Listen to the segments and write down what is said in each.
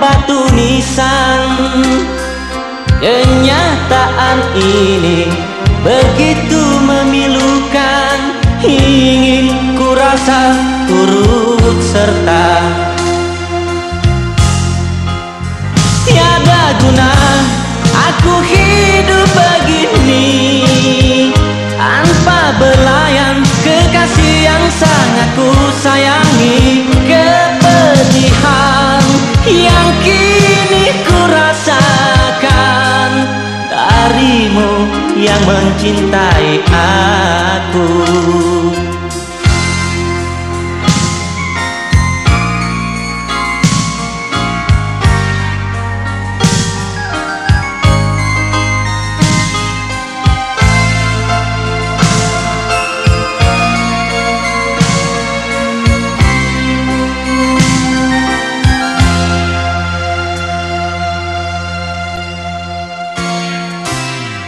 batu nisan. Kenyataan ini begitu memilukan Ingin ku rasa turut serta. Tiada guna aku hidup yang mencintai aku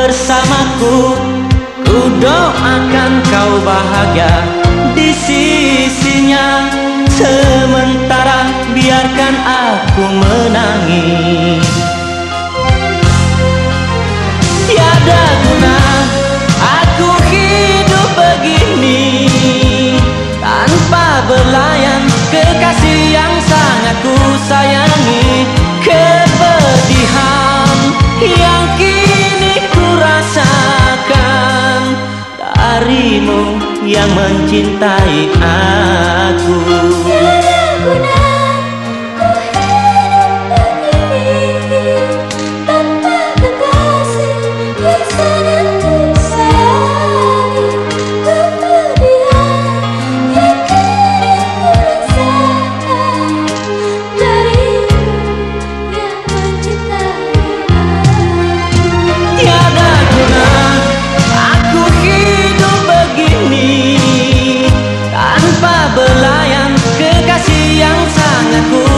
bersamaku. Ku doakan kau bahagia di sisinya. Sementara biarkan aku menangis yang mencintai aku la